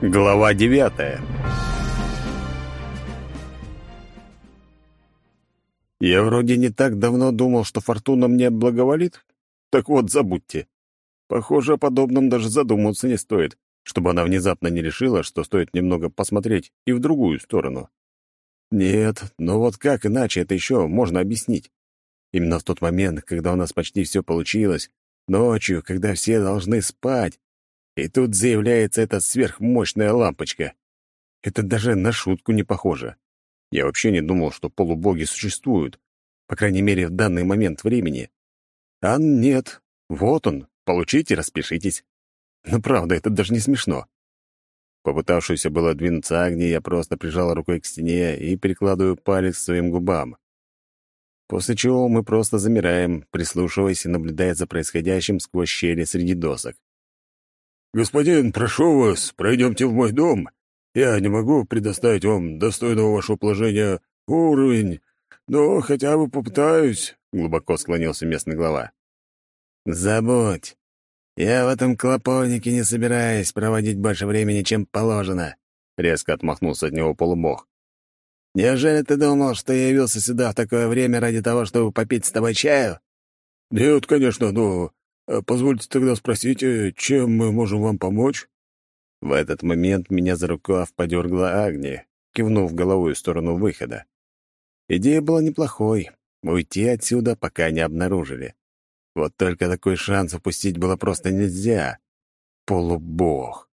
Глава девятая Я вроде не так давно думал, что фортуна мне благоволит. Так вот, забудьте. Похоже, о подобном даже задумываться не стоит, чтобы она внезапно не решила, что стоит немного посмотреть и в другую сторону. Нет, но вот как иначе это еще можно объяснить? Именно в тот момент, когда у нас почти все получилось, ночью, когда все должны спать, и тут заявляется эта сверхмощная лампочка. Это даже на шутку не похоже. Я вообще не думал, что полубоги существуют, по крайней мере, в данный момент времени. А нет, вот он, получите, распишитесь. Но правда, это даже не смешно. Попытавшуюся было двинуться Агни, я просто прижал рукой к стене и прикладываю палец к своим губам. После чего мы просто замираем, прислушиваясь и наблюдая за происходящим сквозь щели среди досок. «Господин, прошу вас, пройдемте в мой дом. Я не могу предоставить вам достойного вашего положения уровень, но хотя бы попытаюсь», — глубоко склонился местный глава. «Забудь. Я в этом клоповнике не собираюсь проводить больше времени, чем положено», — резко отмахнулся от него полубог. «Неужели ты думал, что я явился сюда в такое время ради того, чтобы попить с тобой чаю?» «Нет, конечно, но позвольте тогда спросить, э, чем мы можем вам помочь?» В этот момент меня за рукав подергла Агния, кивнув головой в сторону выхода. Идея была неплохой — уйти отсюда, пока не обнаружили. Вот только такой шанс упустить было просто нельзя. Полубог.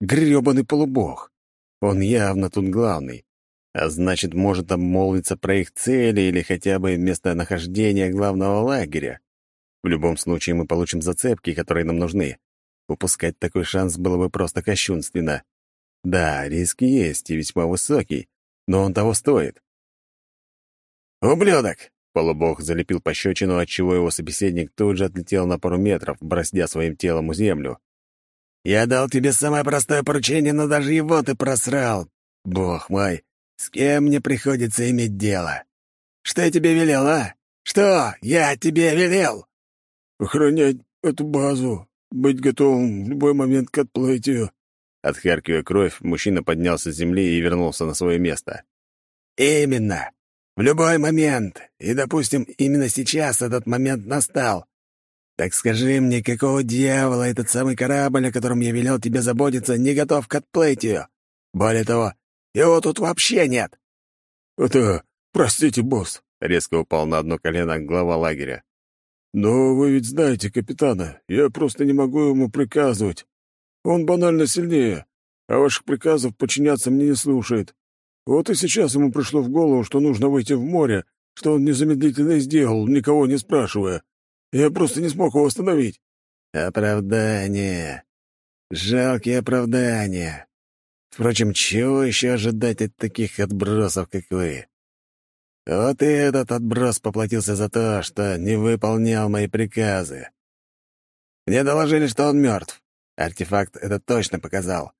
грёбаный полубог. Он явно тут главный. А значит, может обмолвиться про их цели или хотя бы местонахождение главного лагеря. В любом случае мы получим зацепки, которые нам нужны. Упускать такой шанс было бы просто кощунственно. Да, риск есть и весьма высокий, но он того стоит. «Ублюдок!» — полубог залепил пощечину, отчего его собеседник тут же отлетел на пару метров, бороздя своим телом у землю. «Я дал тебе самое простое поручение, но даже его ты просрал. Бог мой, с кем мне приходится иметь дело? Что я тебе велел, а? Что я тебе велел?» Охранять эту базу, быть готовым в любой момент к отплытию». Отхаркивая кровь, мужчина поднялся с земли и вернулся на свое место. «Именно. В любой момент. И, допустим, именно сейчас этот момент настал. Так скажи мне, какого дьявола этот самый корабль, о котором я велел тебе заботиться, не готов к отплытию? Более того, его тут вообще нет». «Это... Простите, босс», — резко упал на одно колено глава лагеря. «Но вы ведь знаете капитана. Я просто не могу ему приказывать. Он банально сильнее, а ваших приказов подчиняться мне не слушает. Вот и сейчас ему пришло в голову, что нужно выйти в море, что он незамедлительно сделал, никого не спрашивая. Я просто не смог его остановить». «Оправдание. Жалкие оправдания. Впрочем, чего еще ожидать от таких отбросов, как вы? Вот и этот отброс поплатился за то, что не выполнял мои приказы. Мне доложили, что он мертв. Артефакт это точно показал.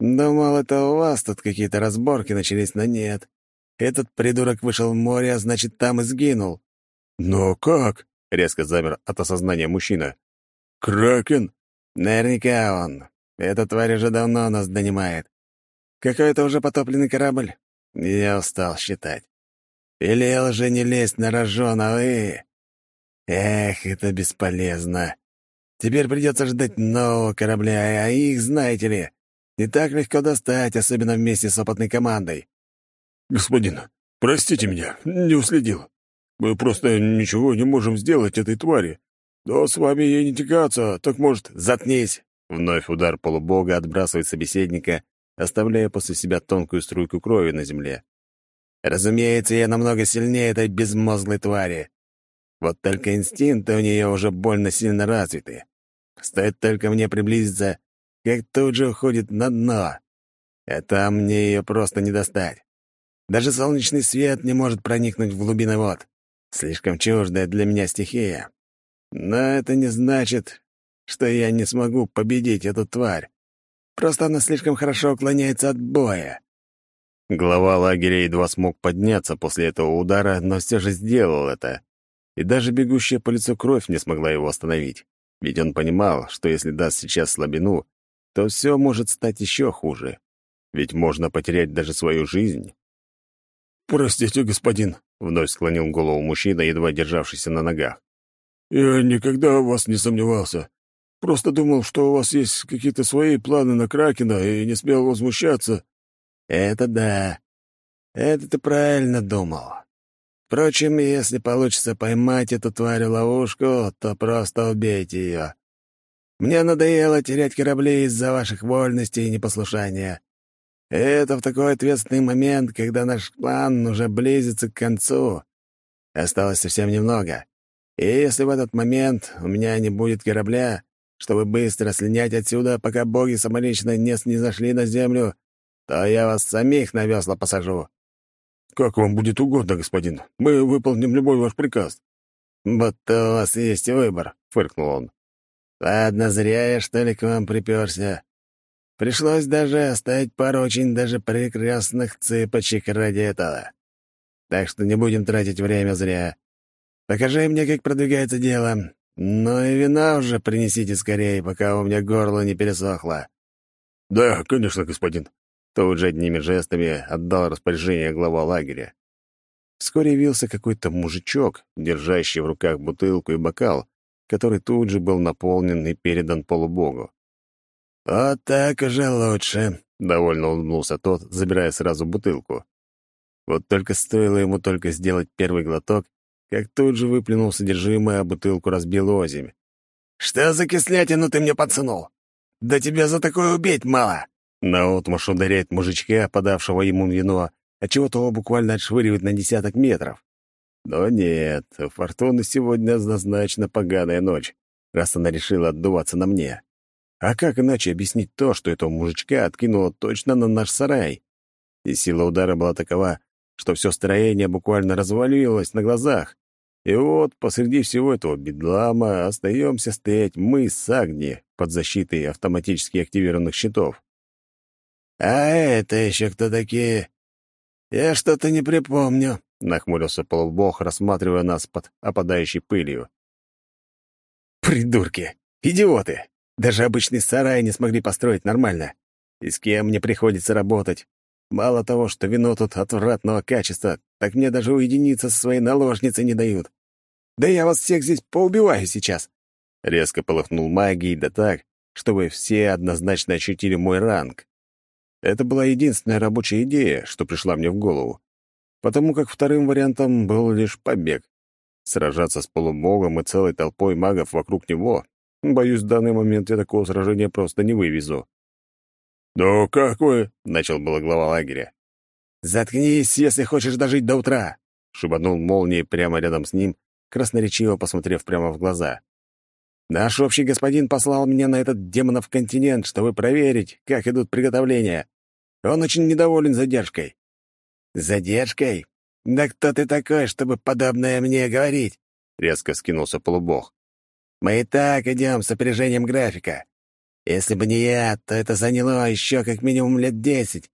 Думал, это у вас тут какие-то разборки начались, но нет. Этот придурок вышел в море, а значит, там и сгинул. «Но как?» — резко замер от осознания мужчина. «Кракен?» «Наверняка он. Эта тварь уже давно нас донимает. Какой-то уже потопленный корабль? Я устал считать. Велел же не лезть на рожон, а вы... Эх, это бесполезно. Теперь придется ждать нового корабля, а их, знаете ли, не так легко достать, особенно вместе с опытной командой. Господин, простите меня, не уследил. Мы просто ничего не можем сделать этой твари. Но с вами ей не тягаться, так может... Заткнись! Вновь удар полубога отбрасывает собеседника, оставляя после себя тонкую струйку крови на земле. Разумеется, я намного сильнее этой безмозглой твари. Вот только инстинкты у нее уже больно сильно развиты. Стоит только мне приблизиться, как тут же уходит на дно. А там мне ее просто не достать. Даже солнечный свет не может проникнуть в глубины вод. Слишком чуждая для меня стихия. Но это не значит, что я не смогу победить эту тварь. Просто она слишком хорошо уклоняется от боя. Глава лагеря едва смог подняться после этого удара, но все же сделал это. И даже бегущая по лицу кровь не смогла его остановить. Ведь он понимал, что если даст сейчас слабину, то все может стать еще хуже. Ведь можно потерять даже свою жизнь. «Простите, господин», — вновь склонил голову мужчина, едва державшийся на ногах. «Я никогда в вас не сомневался. Просто думал, что у вас есть какие-то свои планы на Кракена, и не смел возмущаться». «Это да. Это ты правильно думал. Впрочем, если получится поймать эту тварь в ловушку, то просто убейте ее. Мне надоело терять корабли из-за ваших вольностей и непослушания. Это в такой ответственный момент, когда наш план уже близится к концу. Осталось совсем немного. И если в этот момент у меня не будет корабля, чтобы быстро слинять отсюда, пока боги самолично не снизошли на землю, то я вас самих на весла посажу». «Как вам будет угодно, господин. Мы выполним любой ваш приказ». «Будто у вас есть выбор», — фыркнул он. «Ладно, зря я, что ли, к вам приперся. Пришлось даже оставить пару очень даже прекрасных цыпочек ради этого. Так что не будем тратить время зря. Покажи мне, как продвигается дело. Ну и вина уже принесите скорее, пока у меня горло не пересохло». «Да, конечно, господин». Тут же одними жестами отдал распоряжение глава лагеря. Вскоре явился какой-то мужичок, держащий в руках бутылку и бокал, который тут же был наполнен и передан полубогу. «Вот так уже лучше», — довольно улыбнулся тот, забирая сразу бутылку. Вот только стоило ему только сделать первый глоток, как тут же выплюнул содержимое, а бутылку разбил озимь. «Что за кислятину ты мне подсунул? Да тебя за такое убить мало!» Наотмашь ударяет мужичка, подавшего ему вино, отчего того буквально отшвыривает на десяток метров. Но нет, у Фортуны сегодня однозначно поганая ночь, раз она решила отдуваться на мне. А как иначе объяснить то, что этого мужичка откинуло точно на наш сарай? И сила удара была такова, что все строение буквально развалилось на глазах. И вот посреди всего этого бедлама остаемся стоять мы с Агни под защитой автоматически активированных щитов. «А это еще кто такие? Я что-то не припомню», — нахмурился полубог, рассматривая нас под опадающей пылью. «Придурки! Идиоты! Даже обычный сарай не смогли построить нормально. И с кем мне приходится работать? Мало того, что вино тут отвратного качества, так мне даже уединиться со своей наложницей не дают. Да я вас всех здесь поубиваю сейчас!» Резко полыхнул магией, да так, чтобы все однозначно ощутили мой ранг. Это была единственная рабочая идея, что пришла мне в голову, потому как вторым вариантом был лишь побег. Сражаться с полубогом и целой толпой магов вокруг него Боюсь, в данный момент я такого сражения просто не вывезу. «Ну как вы?» — начал было глава лагеря. «Заткнись, если хочешь дожить до утра!» — шибанул молнией прямо рядом с ним, красноречиво посмотрев прямо в глаза. «Наш общий господин послал меня на этот демонов континент, чтобы проверить, как идут приготовления. Он очень недоволен задержкой». «Задержкой? Да кто ты такой, чтобы подобное мне говорить?» — резко скинулся полубог. Мы и так идем с опережением графика. Если бы не я, то это заняло еще как минимум лет десять.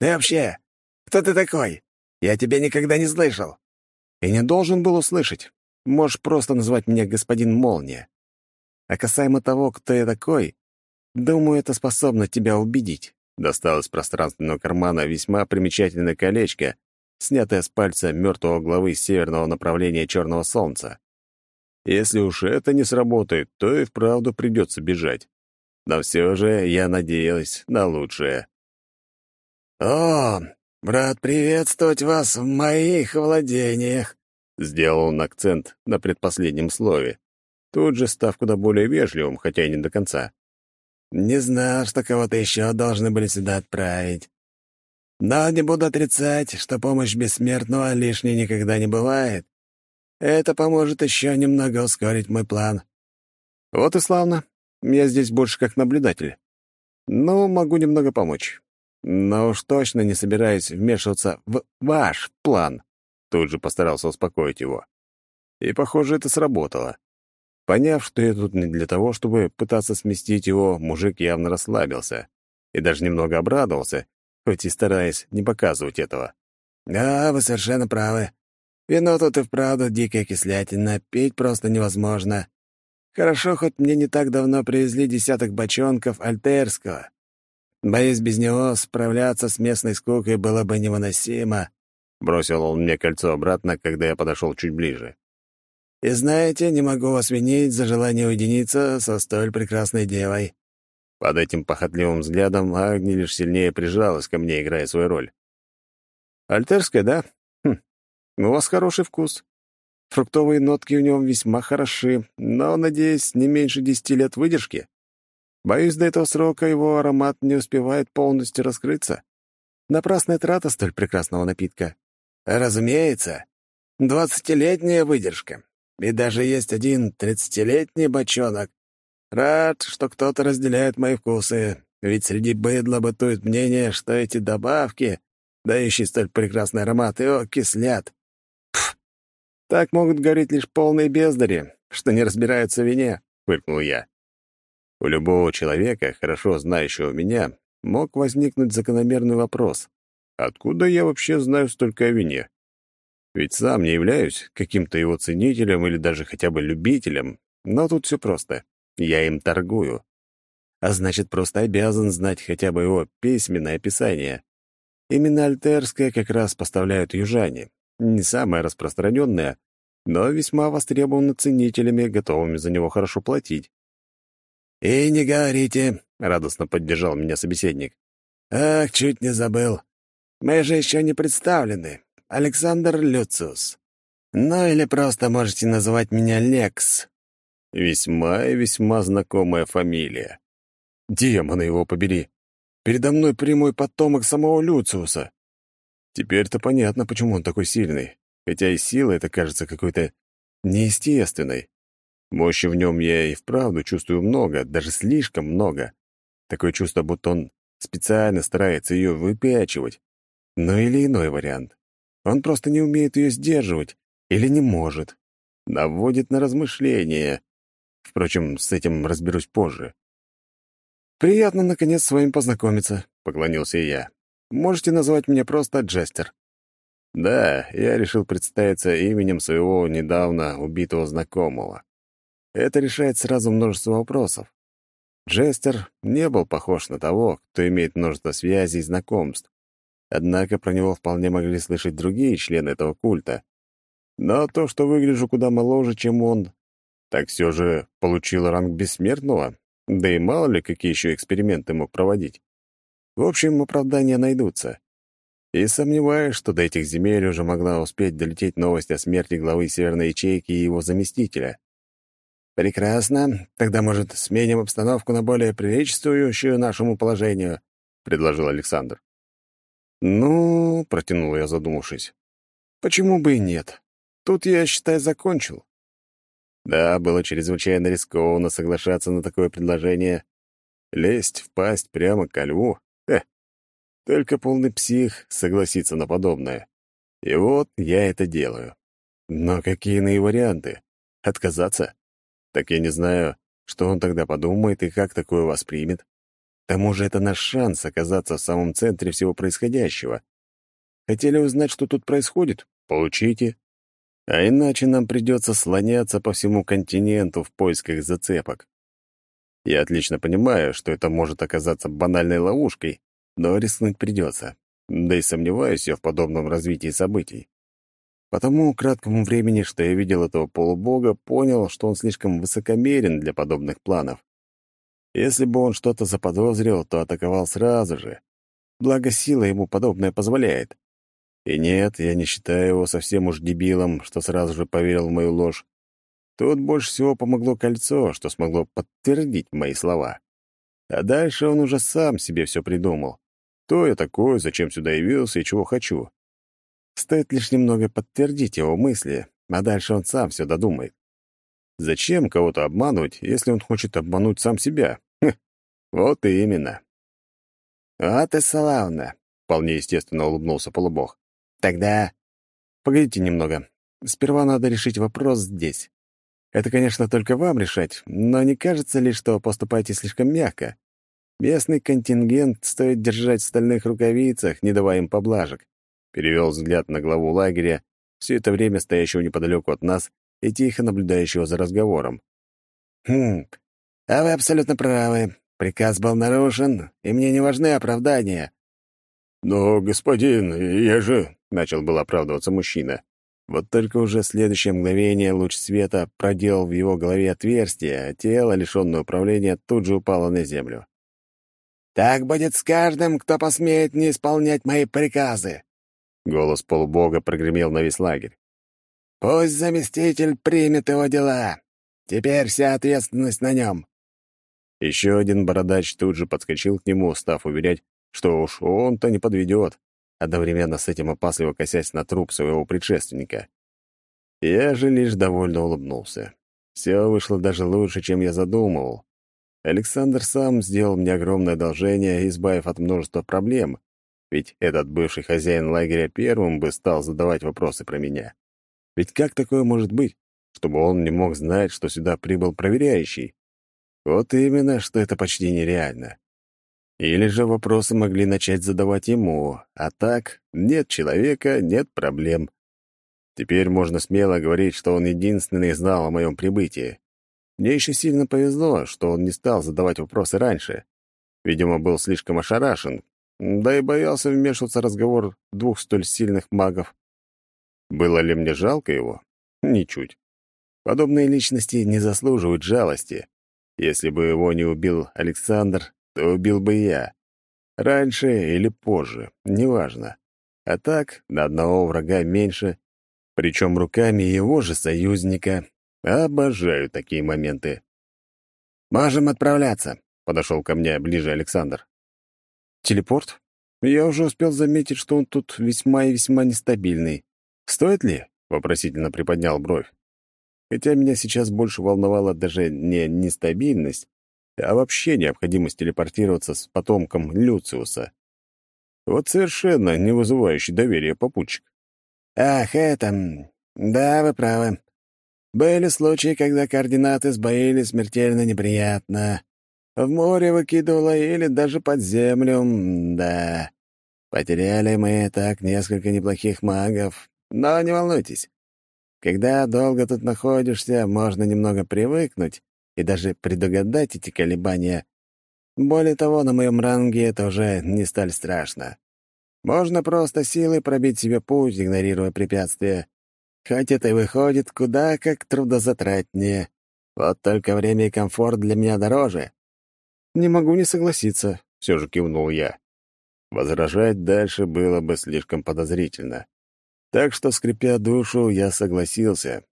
Да и вообще, кто ты такой? Я тебя никогда не слышал». «И не должен был услышать. Можешь просто назвать меня господин Молния. А касаемо того, кто я такой, думаю, это способно тебя убедить». Достал из пространственного кармана весьма примечательное колечко, снятое с пальца мертвого главы северного направления Черного Солнца. Если уж это не сработает, то и вправду придется бежать. Но все же я надеялась на лучшее. «О, брат, приветствовать вас в моих владениях!» Сделал он акцент на предпоследнем слове, тут же став куда более вежливым, хотя и не до конца. «Не знал, что кого-то еще должны были сюда отправить. Но не буду отрицать, что помощь бессмертного лишней никогда не бывает. Это поможет еще немного ускорить мой план. Вот и славно. Я здесь больше как наблюдатель. Ну, могу немного помочь. Но уж точно не собираюсь вмешиваться в ваш план. Тут же постарался успокоить его. И, похоже, это сработало. Поняв, что я тут не для того, чтобы пытаться сместить его, мужик явно расслабился и даже немного обрадовался, хоть и стараясь не показывать этого. «Да, вы совершенно правы. Вино тут и вправду дикая кислятина, пить просто невозможно. Хорошо, хоть мне не так давно привезли десяток бочонков альтерского. Боюсь, без него справляться с местной скукой было бы невыносимо. Бросил он мне кольцо обратно, когда я подошел чуть ближе. И знаете, не могу вас винить за желание уединиться со столь прекрасной девой. Под этим похотливым взглядом Агни лишь сильнее прижалась ко мне, играя свою роль. «Альтерская, да? Хм, у вас хороший вкус. Фруктовые нотки в нем весьма хороши, но, надеюсь, не меньше десяти лет выдержки. Боюсь, до этого срока его аромат не успевает полностью раскрыться. Напрасная трата столь прекрасного напитка. Разумеется, двадцатилетняя выдержка. И даже есть один тридцатилетний бочонок. Рад, что кто-то разделяет мои вкусы, ведь среди быдла бытует мнение, что эти добавки, дающие столь прекрасный аромат, его кислят. Пф, так могут говорить лишь полные бездари, что не разбираются в вине, — фыркнул я. У любого человека, хорошо знающего меня, мог возникнуть закономерный вопрос. Откуда я вообще знаю столько о вине? Ведь сам не являюсь каким-то его ценителем или даже хотя бы любителем, но тут все просто. Я им торгую. А значит, просто обязан знать хотя бы его письменное описание. Именно альтерское как раз поставляют южане. Не самое распространенное, но весьма востребовано ценителями, готовыми за него хорошо платить. «И не говорите», — радостно поддержал меня собеседник. «Ах, чуть не забыл. Мы же еще не представлены. Александр Люциус. Ну или просто можете называть меня Лекс. Весьма и весьма знакомая фамилия. Демона его побери. Передо мной прямой потомок самого Люциуса. Теперь-то понятно, почему он такой сильный, хотя и сила эта кажется какой-то неестественной. Мощи в нем я и вправду чувствую много, даже слишком много. Такое чувство, будто он специально старается ее выпячивать. Но или иной вариант. Он просто не умеет ее сдерживать или не может. Наводит на размышления. Впрочем, с этим разберусь позже. «Приятно, наконец, с вами познакомиться», — поклонился я. «Можете назвать меня просто Джестер». Да, я решил представиться именем своего недавно убитого знакомого. Это решает сразу множество вопросов. Джестер не был похож на того, кто имеет множество связей и знакомств. Однако про него вполне могли слышать другие члены этого культа. Но то, что выгляжу куда моложе, чем он, так все же получил ранг бессмертного, да и мало ли, какие еще эксперименты мог проводить. В общем, оправдания найдутся. И сомневаюсь, что до этих земель уже могла успеть долететь новость о смерти главы Северной ячейки и его заместителя. «Прекрасно. Тогда, может, сменим обстановку на более приличествующую нашему положению», — предложил Александр. «Ну...» — протянул я, задумавшись. «Почему бы и нет? Тут я, считай, закончил. Да, было чрезвычайно рискованно соглашаться на такое предложение. Лезть в пасть прямо ко льву? Э, только полный псих согласится на подобное. И вот я это делаю. Но какие иные варианты? Отказаться? Так я не знаю, что он тогда подумает и как такое воспримет. Тому же это наш шанс оказаться в самом центре всего происходящего. Хотели узнать, что тут происходит? Получите. А иначе нам придется слоняться по всему континенту в поисках зацепок. Я отлично понимаю, что это может оказаться банальной ловушкой, но рискнуть придется. Да и сомневаюсь я в подобном развитии событий. По тому краткому времени, что я видел этого полубога, понял, что он слишком высокомерен для подобных планов. Если бы он что-то заподозрил, то атаковал сразу же. Благо, сила ему подобное позволяет. И нет, я не считаю его совсем уж дебилом, что сразу же поверил в мою ложь. Тут больше всего помогло кольцо, что смогло подтвердить мои слова. А дальше он уже сам себе все придумал. Кто я такой, зачем сюда явился и чего хочу. Стоит лишь немного подтвердить его мысли, а дальше он сам все додумает. Зачем кого-то обманывать, если он хочет обмануть сам себя? Хм, вот и именно. «Вот и славно», — вполне естественно улыбнулся полубог. Тогда... Погодите немного. Сперва надо решить вопрос здесь. Это, конечно, только вам решать, но не кажется ли, что поступаете слишком мягко? Местный контингент стоит держать в стальных рукавицах, не давая им поблажек. Перевел взгляд на главу лагеря, все это время стоящего неподалеку от нас и тихо наблюдающего за разговором. «Хм, а вы абсолютно правы. Приказ был нарушен, и мне не важны оправдания». «Но, господин, я же...» — начал был оправдываться мужчина. Вот только уже следующее мгновение луч света проделал в его голове отверстие, а тело, лишённое управления, тут же упало на землю. «Так будет с каждым, кто посмеет не исполнять мои приказы!» Голос полубога прогремел на весь лагерь. «Пусть заместитель примет его дела. Теперь вся ответственность на нем». Еще один бородач тут же подскочил к нему, став уверять, что уж он-то не подведет одновременно с этим опасливо косясь на труп своего предшественника. Я же лишь довольно улыбнулся. Все вышло даже лучше, чем я задумывал. Александр сам сделал мне огромное одолжение, избавив от множества проблем, ведь этот бывший хозяин лагеря первым бы стал задавать вопросы про меня. Ведь как такое может быть, чтобы он не мог знать, что сюда прибыл проверяющий? Вот именно, что это почти нереально. Или же вопросы могли начать задавать ему, а так нет человека, нет проблем. Теперь можно смело говорить, что он единственный знал о моем прибытии. Мне еще сильно повезло, что он не стал задавать вопросы раньше. Видимо, был слишком ошарашен, да и боялся вмешиваться в разговор двух столь сильных магов. Было ли мне жалко его? Ничуть. Подобные личности не заслуживают жалости. Если бы его не убил Александр, то убил бы я. Раньше или позже, неважно. А так, на одного врага меньше, причем руками его же союзника. Обожаю такие моменты. «Можем отправляться», — подошел ко мне ближе Александр. «Телепорт? Я уже успел заметить, что он тут весьма и весьма нестабильный. Стоит ли?» — вопросительно приподнял бровь. Хотя меня сейчас больше волновала даже не нестабильность, а вообще необходимость телепортироваться с потомком Люциуса. Вот совершенно не вызывающий доверия попутчик. «Ах, это... Да, вы правы. Были случаи, когда координаты сбоили смертельно неприятно. В море выкидывало или даже под землю, да. Потеряли мы так несколько неплохих магов. Но не волнуйтесь. Когда долго тут находишься, можно немного привыкнуть, и даже предугадать эти колебания. Более того, на моем ранге это уже не столь страшно. Можно просто силой пробить себе путь, игнорируя препятствия. Хоть это и выходит куда как трудозатратнее. Вот только время и комфорт для меня дороже. «Не могу не согласиться», — все же кивнул я. Возражать дальше было бы слишком подозрительно. Так что, скрипя душу, я согласился.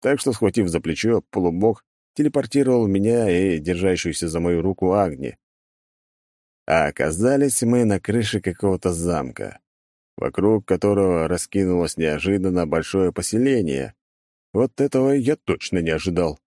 Так что, схватив за плечо, полубог телепортировал меня и держащуюся за мою руку Агни. А оказались мы на крыше какого-то замка, вокруг которого раскинулось неожиданно большое поселение. Вот этого я точно не ожидал.